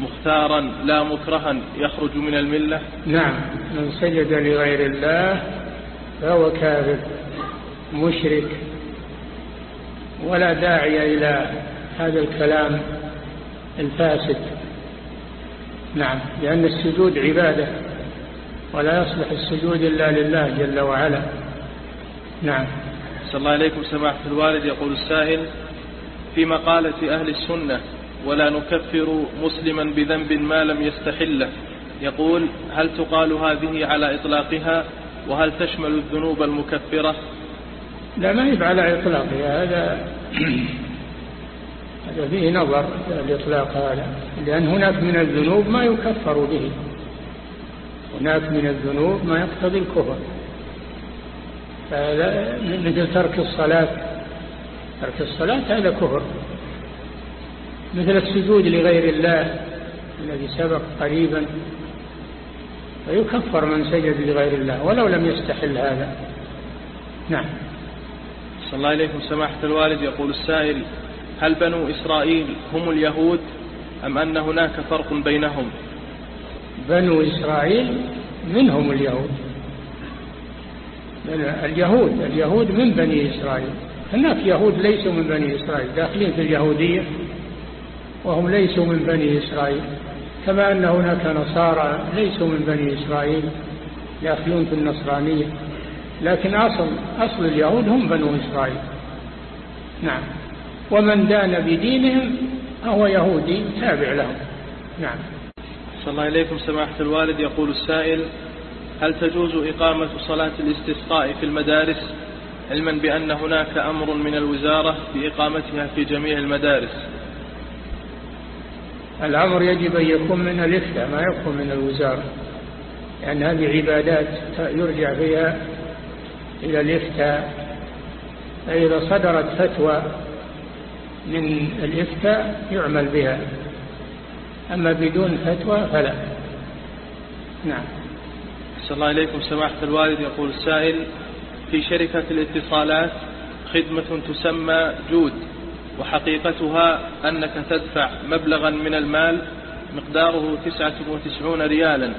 [SPEAKER 5] مختارا لا مكرها يخرج من الملة؟
[SPEAKER 4] نعم من سجد لغير الله فهو كافر مشرك ولا داعي إلى هذا الكلام الفاسد. نعم لأن السجود عبادة ولا يصلح السجود إلا لله جل وعلا. نعم.
[SPEAKER 5] صلى الله عليكم سماحة الوالد. يقول السائل في مقالة أهل السنة ولا نكفر مسلما بذنب ما لم يستحله. يقول هل تقال هذه على إطلاقها؟ وهل تشمل الذنوب المكفرة؟
[SPEAKER 4] لا ما يبقى على إطلاقها هذا هذا فيه نظر الإطلاق هذا لأن هناك من الذنوب ما يكفر به هناك من الذنوب ما يقتضي الكفر. فهذا مثل ترك الصلاة ترك الصلاة هذا كفر. مثل السجود لغير الله الذي سبق قريبا فيكفر من سجد لغير الله ولو لم يستحل هذا. نعم.
[SPEAKER 5] صلى الله عليكم سماحة الوالد يقول السائل هل بنو إسرائيل هم اليهود أم أن هناك فرق بينهم؟
[SPEAKER 4] بنو إسرائيل منهم اليهود؟ اليهود اليهود من بني إسرائيل. هناك يهود ليسوا من بني إسرائيل داخلين في اليهودية وهم ليسوا من بني إسرائيل. كما أن هناك نصارى ليسوا من بني إسرائيل داخلون في النصرانية. لكن أصل, أصل اليهود هم بنو إسرائيل. نعم. ومن دان بدينهم هو يهودي تابع لهم. نعم.
[SPEAKER 5] صلى الله عليكم سماحة الوالد. يقول السائل هل تجوز إقامة صلاة الاستسقاء في المدارس؟ علما بأن هناك أمر من الوزارة بإقامتها في جميع المدارس.
[SPEAKER 4] الأمر يجب أن يكون من الإفتاء ما يكون من الوزارة. لأن هذه عبادات يرجع فيها إلى الإفتاء فإذا صدرت فتوى من الإفتاء يعمل بها. أما بدون فتوى فلا. نعم.
[SPEAKER 5] صلى الله عليكم سماحة الوالد يقول السائل في شركة الاتصالات خدمة تسمى جود وحقيقتها أنك تدفع مبلغا من المال مقداره 99 ريالا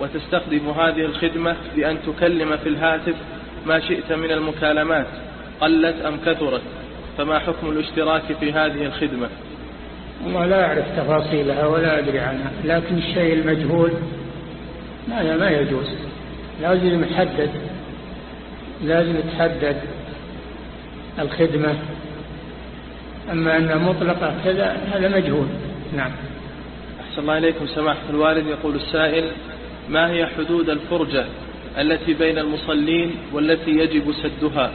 [SPEAKER 5] وتستخدم هذه الخدمة بأن تكلم في الهاتف ما شئت من المكالمات قلت أم كثرت. فما حكم الاشتراك في هذه الخدمة؟
[SPEAKER 4] والله لا أعرف تفاصيلها ولا أدري عنها لكن الشيء المجهول لا ما يجوز. لازم يحدد لازم تحدد الخدمة. أما أن مطلقة كذا هذا مجهول. نعم.
[SPEAKER 5] أحسن الله إليكم. سماحة الوالد يقول السائل ما هي حدود الفرجة التي بين المصلين والتي يجب سدها؟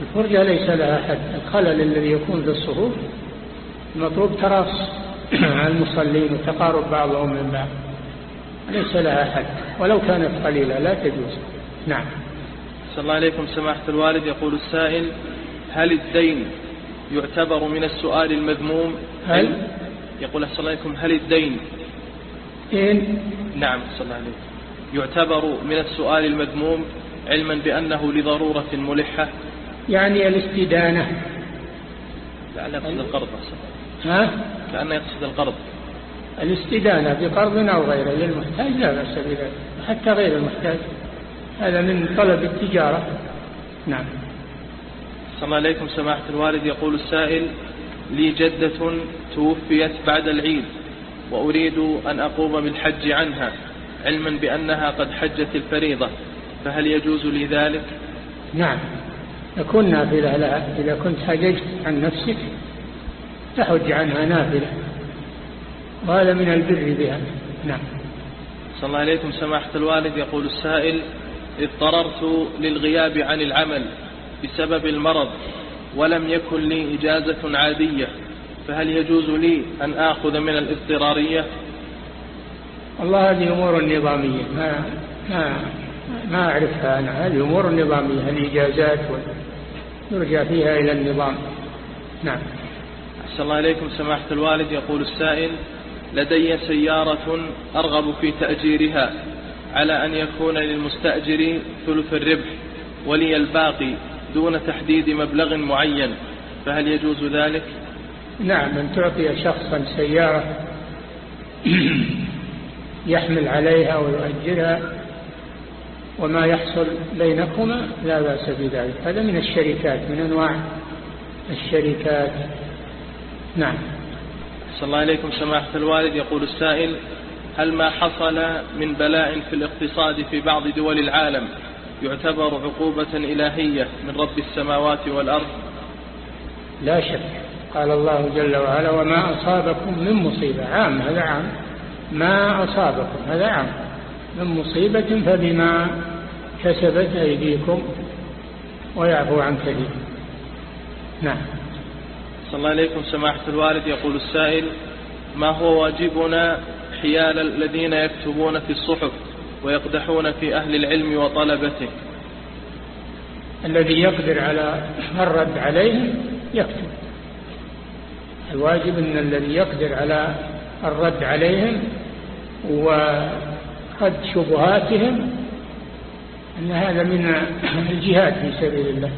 [SPEAKER 4] الفرجة ليس لها حد. الخلل الذي يكون في الصفوف المطلوب تراص المصلين وتقارب بعضهم من بعض. ليس لها حد. ولو كانت قليلة لا تجوز. نعم.
[SPEAKER 5] صلى الله عليكم سماحة الوالد. يقول السائل هل الدين يعتبر من السؤال المذموم؟
[SPEAKER 4] هل؟
[SPEAKER 5] يقول صلى الله عليكم هل الدين
[SPEAKER 4] إن؟
[SPEAKER 5] نعم صلى الله عليكم يعتبر من السؤال المذموم علما بأنه لضرورة ملحة
[SPEAKER 4] يعني الاستدانة.
[SPEAKER 5] لعل يقصد القرض.
[SPEAKER 4] ها؟
[SPEAKER 5] كأنه يقصد القرض.
[SPEAKER 4] الاستدانة بقرض أو غيره للمحتاج؟ لا بأس بذلك. حتى غير المحتاج. هذا من طلب التجارة. نعم.
[SPEAKER 5] السلام عليكم سماحة الوالد. يقول السائل لي جدة توفيت بعد العيد وأريد أن أقوم بالحج عنها علما بأنها قد حجت الفريضة فهل يجوز لي ذلك؟
[SPEAKER 4] نعم. يكون نافلة لها إذا كنت حججت عن نفسك تحج عنها نافلة. وهذا من البر بها. نعم.
[SPEAKER 5] صلى الله عليكم. سماحة الوالد يقول السائل اضطررت للغياب عن العمل بسبب المرض ولم يكن لي إجازة عادية فهل يجوز لي أن آخذ من الاضطرارية؟
[SPEAKER 4] والله هذه أمور نظامية ما, ما, ما أعرفها أنا هذه أمور نظامية الإجازات يرجع فيها إلى النظام. نعم.
[SPEAKER 5] أحسن الله إليكم. سماحة الوالد يقول السائل لدي سيارة أرغب في تأجيرها على أن يكون للمستأجر ثلث الربح ولي الباقي دون تحديد مبلغ معين فهل يجوز ذلك؟
[SPEAKER 4] نعم أن تعطي شخصا سيارة يحمل عليها ويؤجرها وما يحصل بينكما لا بأس بذلك. هذا من الشركات من أنواع الشركات. نعم.
[SPEAKER 5] صلى الله عليكم سماحة الوالد يقول السائل هل ما حصل من بلاء في الاقتصاد في بعض دول العالم يعتبر عقوبة إلهية من رب السماوات والأرض؟
[SPEAKER 4] لا شك. قال الله جل وعلا وما أصابكم من مصيبة. عام هذا عام. ما أصابكم هذا عام. من مصيبة فبما كسبت أيديكم ويعفو عن كثير نعم.
[SPEAKER 5] صلى الله عليكم سماحة الوالد. يقول السائل ما هو واجبنا حيال الذين يكتبون في الصحف ويقدحون في أهل العلم وطلبته؟
[SPEAKER 4] الذي يقدر على الرد عليهم يكتب. الواجب أن الذي يقدر على الرد عليهم ورد شبهاتهم أن هذا من الجهاد في سبيل الله.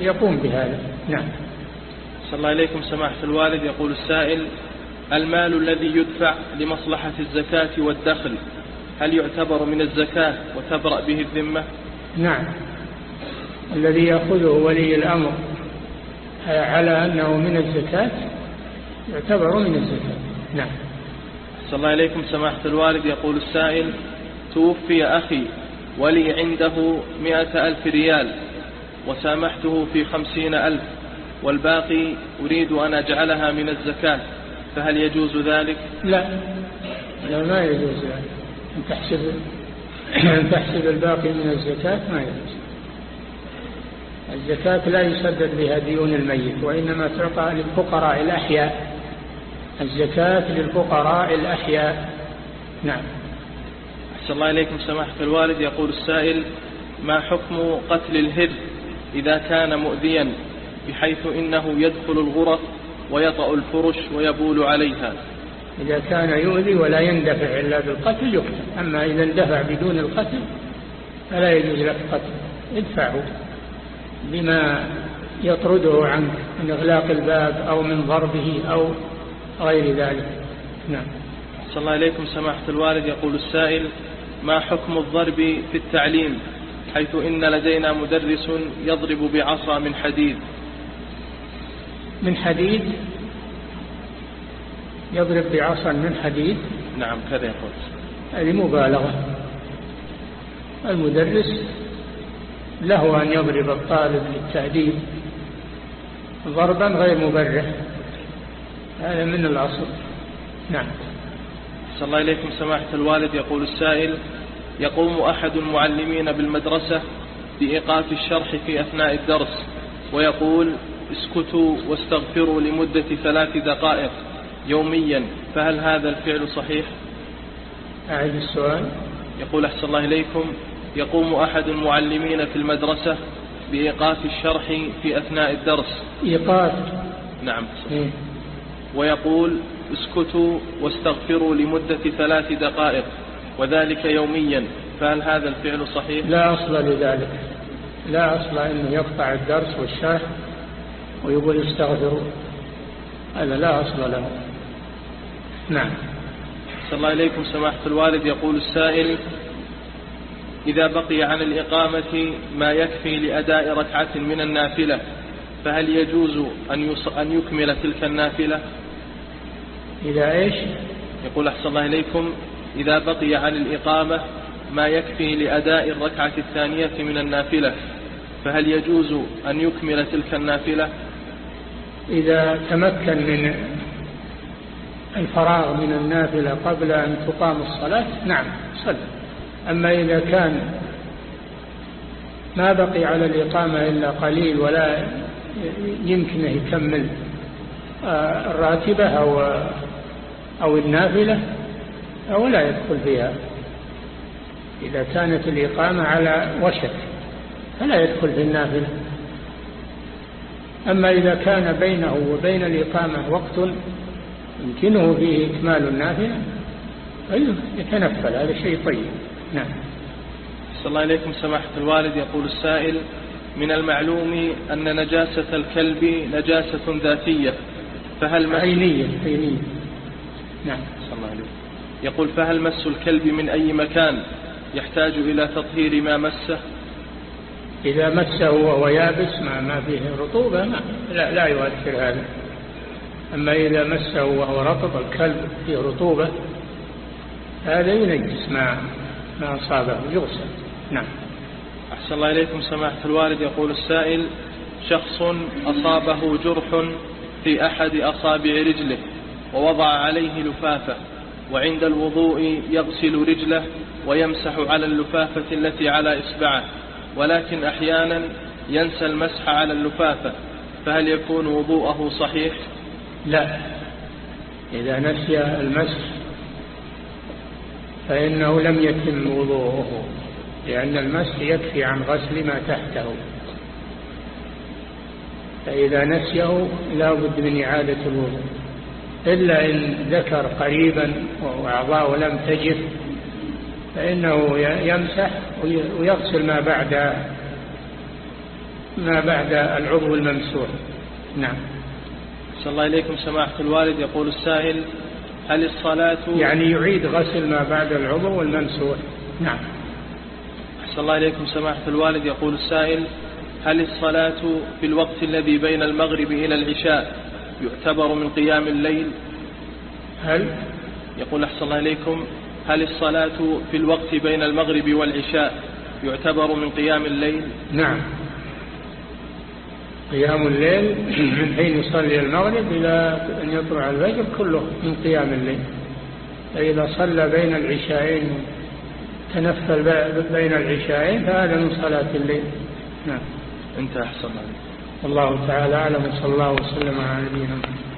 [SPEAKER 4] يقوم بهذا. نعم.
[SPEAKER 5] صلى الله عليكم سماحة الوالد. يقول السائل المال الذي يدفع لمصلحة الزكاة والدخل هل يعتبر من الزكاة وتبرأ به الذمة؟
[SPEAKER 4] نعم. الذي يأخذه ولي الأمر على أنه من الزكاة يعتبر من الزكاة. نعم.
[SPEAKER 5] صلى الله عليكم سماحة الوالد. يقول السائل توفي أخي ولي عنده مئة ألف ريال وسامحته في خمسين ألف والباقي أريد أن أجعلها من الزكاة فهل يجوز ذلك؟
[SPEAKER 4] لا لا ما يجوز ذلك أن تحسب أن تحسب الباقي من الزكاة ما يجوز. الزكاة لا يسدد بها ديون الميت وإنما تعطى للفقراء الأحياء. الزكاة للفقراء الأحياء. نعم.
[SPEAKER 5] أحسن الله إليكم سماحة الوالد. يقول السائل ما حكم قتل الهر إذا كان مؤذيا بحيث إنه يدخل الغرف ويطأ الفرش ويبول عليها؟
[SPEAKER 4] إذا كان يؤذي ولا يندفع إلا بالقتل يقتل. أما إذا اندفع بدون القتل فلا يجوز لك قتل. ادفعه بما يطرده عنك من إغلاق الباب أو من ضربه أو غير ذلك. نعم.
[SPEAKER 5] صلى الله عليكم سماحة الوالد. يقول السائل ما حكم الضرب في التعليم حيث إن لدينا مدرس يضرب بعصا من حديد.
[SPEAKER 4] من حديد؟ يضرب بعصا من حديد؟
[SPEAKER 5] نعم كذا يقول.
[SPEAKER 4] هذه مبالغة. المدرس له أن يضرب الطالب للتأديب ضربا غير مبرح. هذا من الأصل. نعم.
[SPEAKER 5] صلى الله إليكم سماحة الوالد. يقول السائل يقوم أحد المعلمين بالمدرسة بإيقاف الشرح في أثناء الدرس ويقول اسكتوا واستغفروا لمدة ثلاث دقائق يوميا فهل هذا الفعل صحيح؟
[SPEAKER 4] أعيد السؤال.
[SPEAKER 5] يقول أحسن الله إليكم. يقوم أحد المعلمين في المدرسة بإيقاف الشرح في أثناء الدرس.
[SPEAKER 4] إيقاف.
[SPEAKER 5] نعم.
[SPEAKER 4] إيه؟
[SPEAKER 5] ويقول اسكتوا واستغفروا لمدة ثلاث دقائق وذلك يوميا. فهل هذا الفعل صحيح؟
[SPEAKER 4] لا أصل لذلك. لا أصل أنه يقطع الدرس والشرح ويقول استغفروا. هذا لا أصل له. نعم.
[SPEAKER 5] صلى الله إليكم سماحة الوالد. يقول السائل إذا بقي عن الإقامة ما يكفي لأداء ركعة من النافلة فهل يجوز أن, أن يكمل تلك النافلة؟
[SPEAKER 4] إذا إيش؟
[SPEAKER 5] يقول أحسن الله إليكم إذا بقي عن الإقامة ما يكفي لأداء الركعة الثانية من النافلة فهل يجوز أن يكمل تلك النافلة؟
[SPEAKER 4] إذا تمكن من الفراغ من النافلة قبل أن تقام الصلاة نعم صل أما إذا كان ما بقي على الإقامة إلا قليل ولا يمكن يكمل آه، الراتبة أو أو النافلة أو لا يدخل فيها. إذا كانت الإقامة على وشك فلا يدخل في النافلة. أما إذا كان بينه وبين الإقامة وقت يمكنه فيه إكمال النافلة يتنفل. هذا شيء طيب. نعم.
[SPEAKER 5] صلى الله عليكم سماحة الوالد. يقول السائل من المعلوم أن نجاسة الكلب نجاسة ذاتية فهل
[SPEAKER 4] عينية عينية. نعم.
[SPEAKER 5] صلى الله عليه يقول فهل مس الكلب من أي مكان يحتاج إلى تطهير ما مسه؟
[SPEAKER 4] إذا مسه وهو يابس ما, ما فيه رطوبة ما لا, لا يؤثر هذا. أما إذا مسه وهو رطب الكلب فيه رطوبة هذا ينجس ما ما أصابه يغسل. نعم.
[SPEAKER 5] أحسن الله إليكم. سماحة الوالد يقول السائل شخص أصابه جرح في أحد أصابع رجله. ووضع عليه لفافة وعند الوضوء يغسل رجله ويمسح على اللفافة التي على إصبعه ولكن أحيانا ينسى المسح على اللفافة فهل يكون وضوءه صحيح؟
[SPEAKER 4] لا. إذا نسي المسح فإنه لم يتم وضوءه لأن المسح يكفي عن غسل ما تحته. فإذا نسيه لا بد من إعادة الوضوء. إلا إن ذكر قريبا وأعضاءه لم تجف فإنه يمسح ويغسل ما بعد ما بعد العضو الممسوح. نعم.
[SPEAKER 5] صلى الله إليكم سماحة الوالد. يقول السائل هل الصلاة
[SPEAKER 4] يعني يعيد غسل ما بعد العضو الممسوح نعم.
[SPEAKER 5] أحسن الله إليكم سماحة الوالد. يقول السائل هل الصلاة في الوقت الذي بين المغرب إلى العشاء يعتبر من قيام الليل.
[SPEAKER 4] هل؟
[SPEAKER 5] يقول أحسن الله إليكم هل الصلاة في الوقت بين المغرب والعشاء يعتبر من قيام الليل؟
[SPEAKER 4] نعم. قيام الليل من حين يصلي المغرب إلى أن يطلع الفجر كله من قيام الليل. فإذا صلى بين العشاءين تنفل بين العشاءين فهذا من صلاة الليل. نعم.
[SPEAKER 5] انتهى أحسن
[SPEAKER 4] الله تعالى أعلم صلى الله وسلم على نبينا محمد.